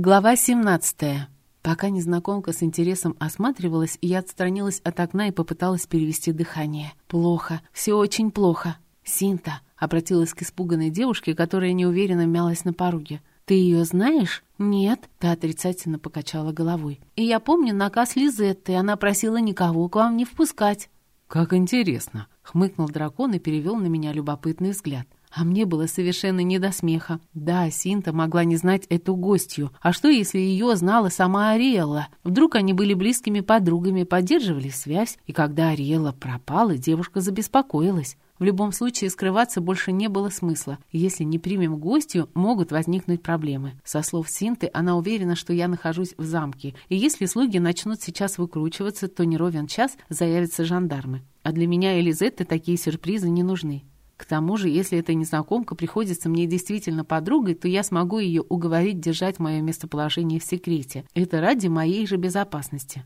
Глава 17. Пока незнакомка с интересом осматривалась, я отстранилась от окна и попыталась перевести дыхание. «Плохо. Все очень плохо. Синта», — обратилась к испуганной девушке, которая неуверенно мялась на пороге. «Ты ее знаешь?» «Нет», — та отрицательно покачала головой. «И я помню наказ Лизетты, она просила никого к вам не впускать». «Как интересно», — хмыкнул дракон и перевел на меня любопытный взгляд. А мне было совершенно не до смеха. Да, Синта могла не знать эту гостью. А что, если ее знала сама Ариэлла? Вдруг они были близкими подругами, поддерживали связь, и когда Ариэлла пропала, девушка забеспокоилась. В любом случае, скрываться больше не было смысла. Если не примем гостью, могут возникнуть проблемы. Со слов Синты, она уверена, что я нахожусь в замке. И если слуги начнут сейчас выкручиваться, то не ровен час заявятся жандармы. А для меня и Лизетты такие сюрпризы не нужны. Тому же, если эта незнакомка приходится мне действительно подругой, то я смогу ее уговорить держать мое местоположение в секрете. Это ради моей же безопасности.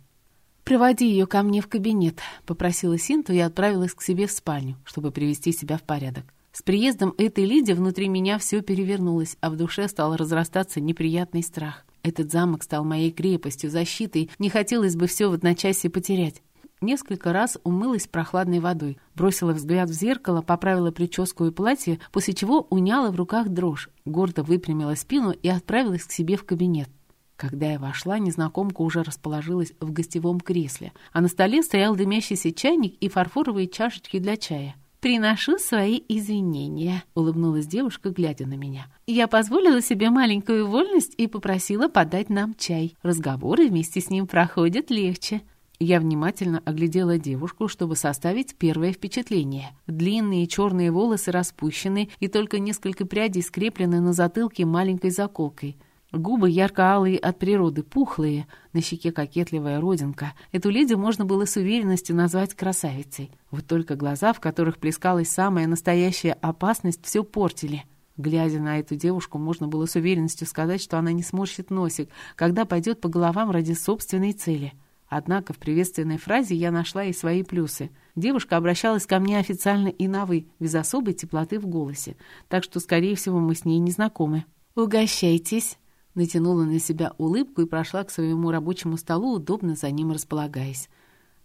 «Проводи ее ко мне в кабинет», — попросила Синту и отправилась к себе в спальню, чтобы привести себя в порядок. С приездом этой Лиди внутри меня все перевернулось, а в душе стал разрастаться неприятный страх. Этот замок стал моей крепостью, защитой, не хотелось бы все в одночасье потерять. Несколько раз умылась прохладной водой, бросила взгляд в зеркало, поправила прическу и платье, после чего уняла в руках дрожь, гордо выпрямила спину и отправилась к себе в кабинет. Когда я вошла, незнакомка уже расположилась в гостевом кресле, а на столе стоял дымящийся чайник и фарфоровые чашечки для чая. «Приношу свои извинения», — улыбнулась девушка, глядя на меня. «Я позволила себе маленькую вольность и попросила подать нам чай. Разговоры вместе с ним проходят легче». Я внимательно оглядела девушку, чтобы составить первое впечатление. Длинные черные волосы распущены, и только несколько прядей скреплены на затылке маленькой заколкой. Губы ярко-алые от природы, пухлые, на щеке кокетливая родинка. Эту леди можно было с уверенностью назвать красавицей. Вот только глаза, в которых плескалась самая настоящая опасность, все портили. Глядя на эту девушку, можно было с уверенностью сказать, что она не сморщит носик, когда пойдет по головам ради собственной цели. Однако в приветственной фразе я нашла и свои плюсы. Девушка обращалась ко мне официально и на «вы», без особой теплоты в голосе, так что, скорее всего, мы с ней не знакомы. «Угощайтесь!» Натянула на себя улыбку и прошла к своему рабочему столу, удобно за ним располагаясь.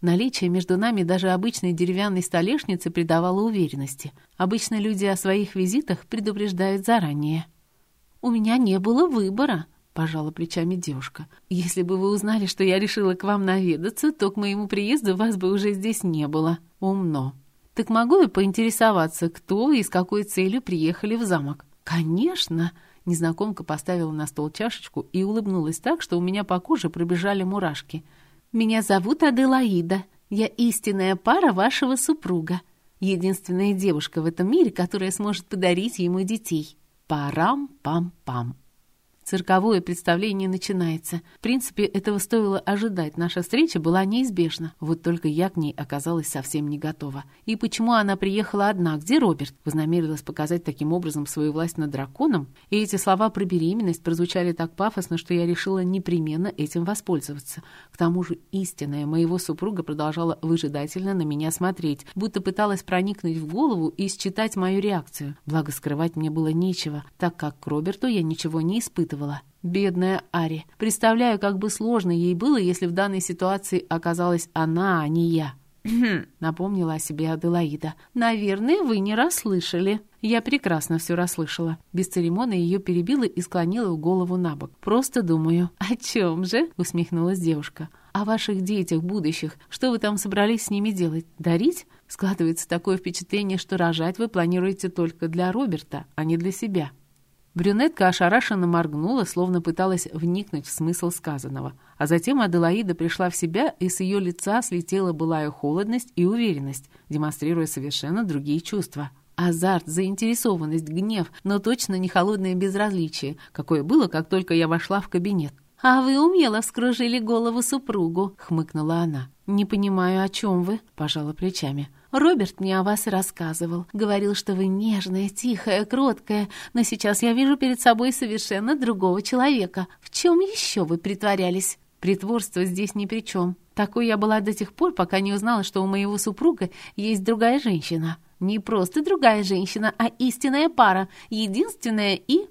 Наличие между нами даже обычной деревянной столешницы придавало уверенности. Обычно люди о своих визитах предупреждают заранее. «У меня не было выбора», пожала плечами девушка. «Если бы вы узнали, что я решила к вам наведаться, то к моему приезду вас бы уже здесь не было. Умно. Так могу я поинтересоваться, кто вы и с какой целью приехали в замок?» «Конечно!» Незнакомка поставила на стол чашечку и улыбнулась так, что у меня по коже пробежали мурашки. «Меня зовут Аделаида. Я истинная пара вашего супруга. Единственная девушка в этом мире, которая сможет подарить ему детей. Парам-пам-пам». Цирковое представление начинается. В принципе, этого стоило ожидать. Наша встреча была неизбежна. Вот только я к ней оказалась совсем не готова. И почему она приехала одна? Где Роберт? Вознамерилась показать таким образом свою власть над драконом? И эти слова про беременность прозвучали так пафосно, что я решила непременно этим воспользоваться. К тому же истинная моего супруга продолжала выжидательно на меня смотреть, будто пыталась проникнуть в голову и считать мою реакцию. Благо, скрывать мне было нечего, так как к Роберту я ничего не испытывала испытывала. Бедная Ари. Представляю, как бы сложно ей было, если в данной ситуации оказалась она, а не я. напомнила о себе Аделаида. «Наверное, вы не расслышали». Я прекрасно все расслышала. Без церемона ее перебила и склонила голову на бок. «Просто думаю». «О чем же?» — усмехнулась девушка. «О ваших детях будущих. Что вы там собрались с ними делать? Дарить?» Складывается такое впечатление, что рожать вы планируете только для Роберта, а не для себя. Брюнетка ошарашенно моргнула, словно пыталась вникнуть в смысл сказанного. А затем Аделаида пришла в себя, и с ее лица слетела былая холодность и уверенность, демонстрируя совершенно другие чувства. Азарт, заинтересованность, гнев, но точно не холодное безразличие, какое было, как только я вошла в кабинет. «А вы умело вскружили голову супругу», — хмыкнула она. «Не понимаю, о чем вы», — пожала плечами. Роберт мне о вас рассказывал. Говорил, что вы нежная, тихая, кроткая, но сейчас я вижу перед собой совершенно другого человека. В чем еще вы притворялись? Притворство здесь ни при чем. Такой я была до тех пор, пока не узнала, что у моего супруга есть другая женщина. Не просто другая женщина, а истинная пара, единственная и...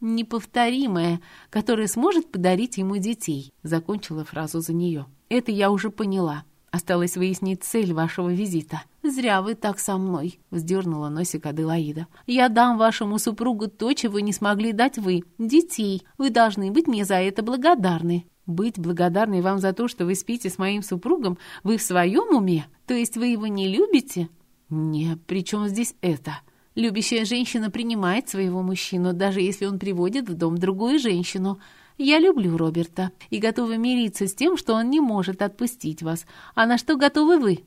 неповторимое, которое сможет подарить ему детей», — закончила фразу за нее. «Это я уже поняла. Осталось выяснить цель вашего визита». «Зря вы так со мной», — вздернула носик Аделаида. «Я дам вашему супругу то, чего не смогли дать вы — детей. Вы должны быть мне за это благодарны». «Быть благодарной вам за то, что вы спите с моим супругом? Вы в своем уме? То есть вы его не любите?» «Не, при чем здесь это?» Любящая женщина принимает своего мужчину, даже если он приводит в дом другую женщину. Я люблю Роберта и готова мириться с тем, что он не может отпустить вас. А на что готовы вы?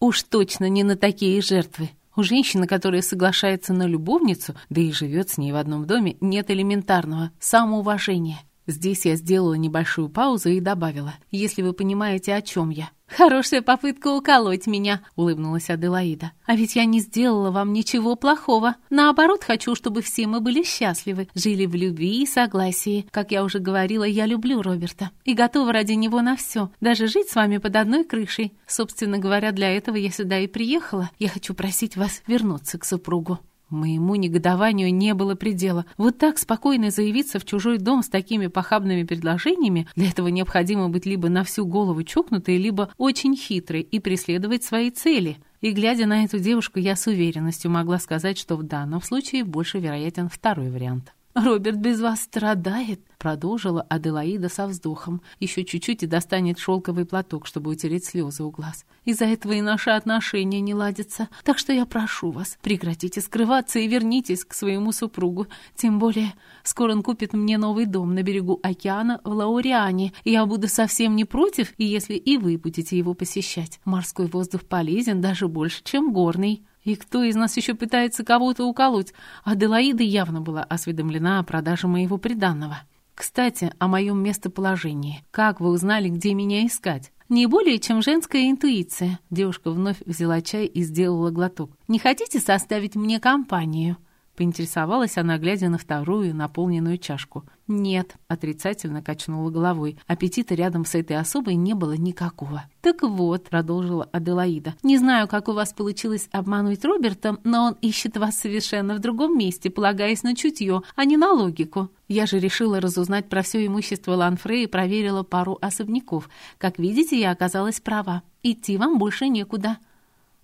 Уж точно не на такие жертвы. У женщины, которая соглашается на любовницу, да и живет с ней в одном доме, нет элементарного самоуважения. Здесь я сделала небольшую паузу и добавила, если вы понимаете, о чем я. «Хорошая попытка уколоть меня», — улыбнулась Аделаида. «А ведь я не сделала вам ничего плохого. Наоборот, хочу, чтобы все мы были счастливы, жили в любви и согласии. Как я уже говорила, я люблю Роберта и готова ради него на все, даже жить с вами под одной крышей. Собственно говоря, для этого я сюда и приехала. Я хочу просить вас вернуться к супругу». Моему негодованию не было предела. Вот так спокойно заявиться в чужой дом с такими похабными предложениями, для этого необходимо быть либо на всю голову чокнутой, либо очень хитрой и преследовать свои цели. И глядя на эту девушку, я с уверенностью могла сказать, что в данном случае больше вероятен второй вариант. «Роберт без вас страдает», — продолжила Аделаида со вздохом. «Еще чуть-чуть и достанет шелковый платок, чтобы утереть слезы у глаз. Из-за этого и наши отношения не ладятся. Так что я прошу вас, прекратите скрываться и вернитесь к своему супругу. Тем более, скоро он купит мне новый дом на берегу океана в Лауриане, и я буду совсем не против, если и вы будете его посещать. Морской воздух полезен даже больше, чем горный». И кто из нас еще пытается кого-то уколоть? Аделаида явно была осведомлена о продаже моего приданного. Кстати, о моем местоположении. Как вы узнали, где меня искать? Не более, чем женская интуиция. Девушка вновь взяла чай и сделала глоток. Не хотите составить мне компанию? Поинтересовалась она, глядя на вторую наполненную чашку. «Нет», — отрицательно качнула головой. Аппетита рядом с этой особой не было никакого. «Так вот», — продолжила Аделаида, «не знаю, как у вас получилось обмануть Роберта, но он ищет вас совершенно в другом месте, полагаясь на чутье, а не на логику. Я же решила разузнать про все имущество Ланфре и проверила пару особняков. Как видите, я оказалась права. Идти вам больше некуда».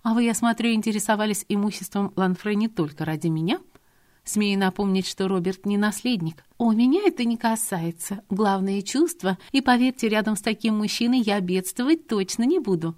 «А вы, я смотрю, интересовались имуществом Ланфре не только ради меня?» Смею напомнить, что Роберт не наследник. У меня это не касается. Главное чувство, и поверьте, рядом с таким мужчиной я бедствовать точно не буду.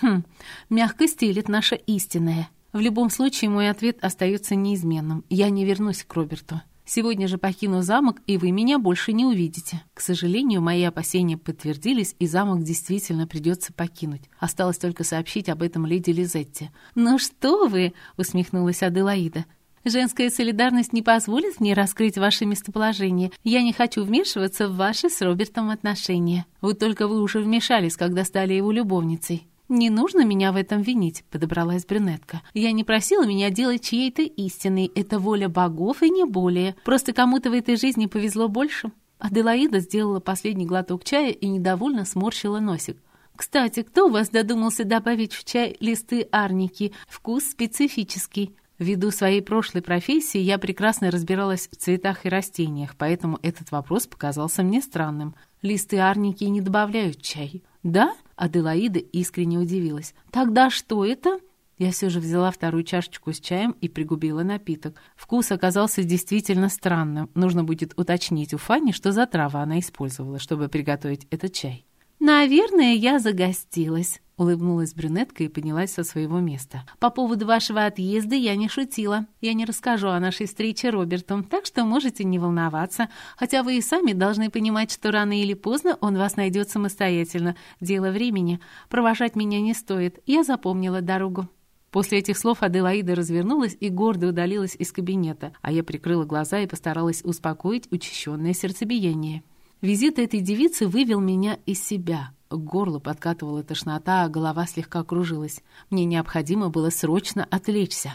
Хм, мягко стелит наша истинная. В любом случае, мой ответ остается неизменным. Я не вернусь к Роберту. Сегодня же покину замок, и вы меня больше не увидите. К сожалению, мои опасения подтвердились, и замок действительно придется покинуть. Осталось только сообщить об этом леди Лизетте. «Ну что вы!» — усмехнулась Аделаида. Женская солидарность не позволит мне раскрыть ваше местоположение. Я не хочу вмешиваться в ваши с Робертом отношения. Вот только вы уже вмешались, когда стали его любовницей». «Не нужно меня в этом винить», — подобралась брюнетка. «Я не просила меня делать чьей-то истиной. Это воля богов и не более. Просто кому-то в этой жизни повезло больше». Аделаида сделала последний глоток чая и недовольно сморщила носик. «Кстати, кто у вас додумался добавить в чай листы арники? Вкус специфический. Ввиду своей прошлой профессии я прекрасно разбиралась в цветах и растениях, поэтому этот вопрос показался мне странным. Листы арники не добавляют чай. «Да?» — Аделаида искренне удивилась. «Тогда что это?» Я все же взяла вторую чашечку с чаем и пригубила напиток. Вкус оказался действительно странным. Нужно будет уточнить у Фанни, что за трава она использовала, чтобы приготовить этот чай. «Наверное, я загостилась», — улыбнулась брюнетка и поднялась со своего места. «По поводу вашего отъезда я не шутила. Я не расскажу о нашей встрече Роберту, так что можете не волноваться. Хотя вы и сами должны понимать, что рано или поздно он вас найдет самостоятельно. Дело времени. Провожать меня не стоит. Я запомнила дорогу». После этих слов Аделаида развернулась и гордо удалилась из кабинета, а я прикрыла глаза и постаралась успокоить учащенное сердцебиение. Визит этой девицы вывел меня из себя. К горлу подкатывала тошнота, а голова слегка кружилась. Мне необходимо было срочно отвлечься.